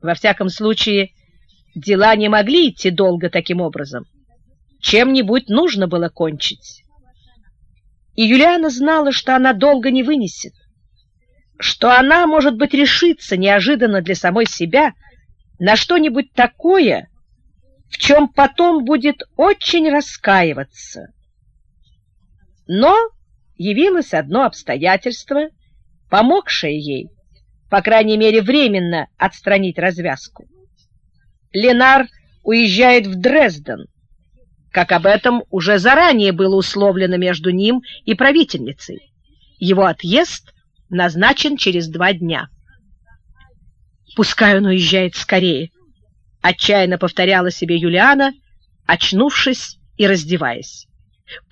Во всяком случае, дела не могли идти долго таким образом. Чем-нибудь нужно было кончить. И Юлиана знала, что она долго не вынесет, что она, может быть, решится неожиданно для самой себя на что-нибудь такое, в чем потом будет очень раскаиваться. Но явилось одно обстоятельство, помогшее ей, по крайней мере, временно отстранить развязку. Ленар уезжает в Дрезден, как об этом уже заранее было условлено между ним и правительницей. Его отъезд назначен через два дня. «Пускай он уезжает скорее», — отчаянно повторяла себе Юлиана, очнувшись и раздеваясь.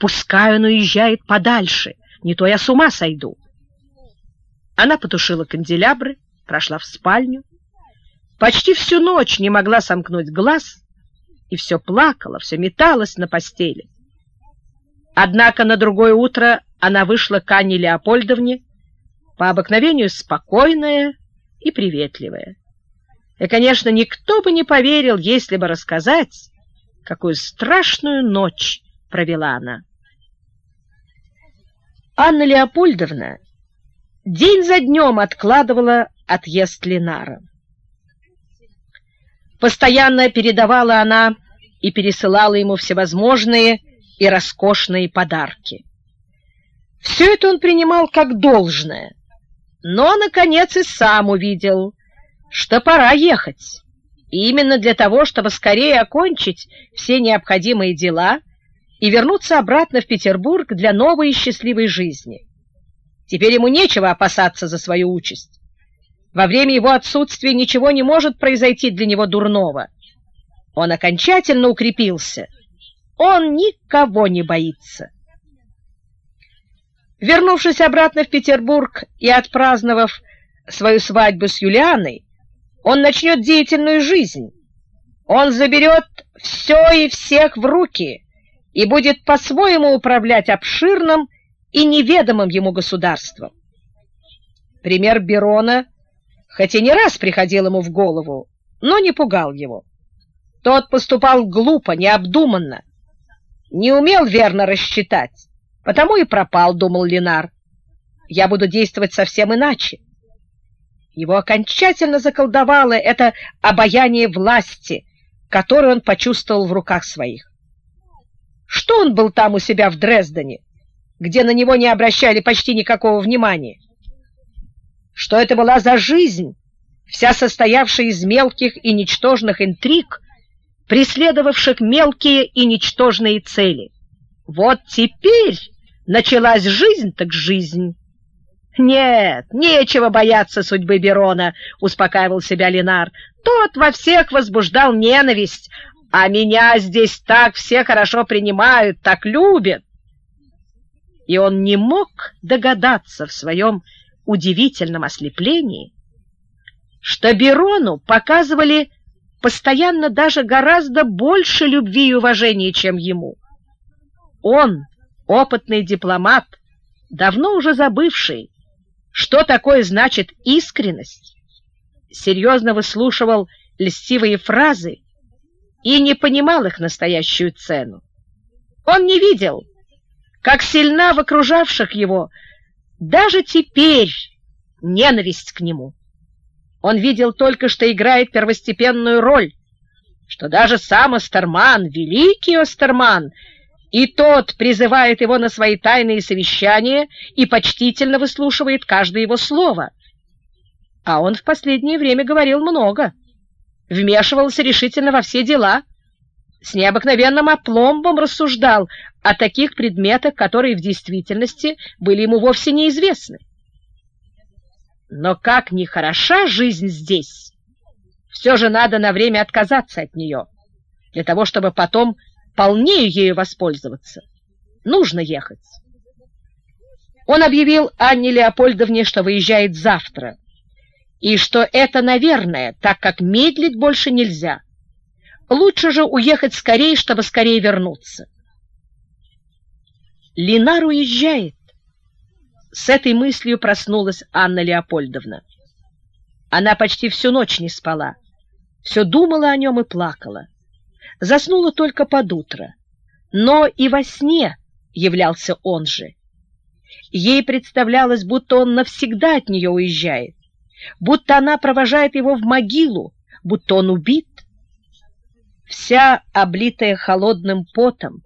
«Пускай он уезжает подальше, не то я с ума сойду». Она потушила канделябры, прошла в спальню, почти всю ночь не могла сомкнуть глаз и все плакала, все металась на постели. Однако на другое утро она вышла к Анне Леопольдовне, по обыкновению спокойная и приветливая. И, конечно, никто бы не поверил, если бы рассказать, какую страшную ночь провела она. Анна Леопольдовна день за днем откладывала отъезд Ленара. Постоянно передавала она и пересылала ему всевозможные и роскошные подарки. Все это он принимал как должное, но, наконец, и сам увидел, что пора ехать. И именно для того, чтобы скорее окончить все необходимые дела и вернуться обратно в Петербург для новой и счастливой жизни. Теперь ему нечего опасаться за свою участь. Во время его отсутствия ничего не может произойти для него дурного. Он окончательно укрепился. Он никого не боится. Вернувшись обратно в Петербург и отпраздновав свою свадьбу с Юлианой, он начнет деятельную жизнь. Он заберет все и всех в руки и будет по-своему управлять обширным и неведомым ему государством. Пример Берона хоть и не раз приходил ему в голову, но не пугал его. Тот поступал глупо, необдуманно, не умел верно рассчитать, потому и пропал, думал Ленар. Я буду действовать совсем иначе. Его окончательно заколдовало это обаяние власти, которое он почувствовал в руках своих. Что он был там у себя в Дрездене, где на него не обращали почти никакого внимания? что это была за жизнь, вся состоявшая из мелких и ничтожных интриг, преследовавших мелкие и ничтожные цели. Вот теперь началась жизнь так жизнь. Нет, нечего бояться судьбы Берона, успокаивал себя Ленар. Тот во всех возбуждал ненависть, а меня здесь так все хорошо принимают, так любят. И он не мог догадаться в своем удивительном ослеплении, что Берону показывали постоянно даже гораздо больше любви и уважения, чем ему. Он, опытный дипломат, давно уже забывший, что такое значит искренность, серьезно выслушивал льстивые фразы и не понимал их настоящую цену. Он не видел, как сильна в окружавших его даже теперь ненависть к нему. Он видел только, что играет первостепенную роль, что даже сам Остерман, великий Остерман, и тот призывает его на свои тайные совещания и почтительно выслушивает каждое его слово. А он в последнее время говорил много, вмешивался решительно во все дела, с необыкновенным опломбом рассуждал о таких предметах, которые в действительности были ему вовсе неизвестны. Но как ни хороша жизнь здесь, все же надо на время отказаться от нее, для того, чтобы потом полнее ею воспользоваться. Нужно ехать. Он объявил Анне Леопольдовне, что выезжает завтра, и что это, наверное, так как медлить больше нельзя. Лучше же уехать скорее, чтобы скорее вернуться. Линар уезжает. С этой мыслью проснулась Анна Леопольдовна. Она почти всю ночь не спала. все думала о нем и плакала. Заснула только под утро, но и во сне являлся он же. Ей представлялось, будто он навсегда от нее уезжает, будто она провожает его в могилу, будто он убит. Вся облитая холодным потом,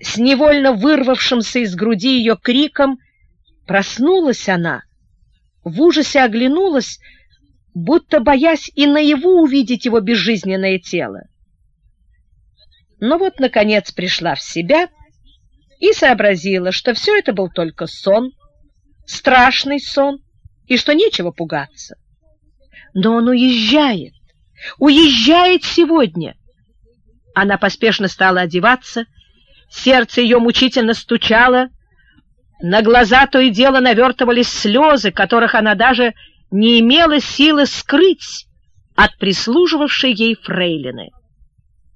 с невольно вырвавшимся из груди ее криком, проснулась она, в ужасе оглянулась, будто боясь и наяву увидеть его безжизненное тело. Но вот, наконец, пришла в себя и сообразила, что все это был только сон, страшный сон, и что нечего пугаться. Но он уезжает, уезжает сегодня. Она поспешно стала одеваться, сердце ее мучительно стучало, на глаза то и дело навертывались слезы, которых она даже не имела силы скрыть от прислуживавшей ей фрейлины.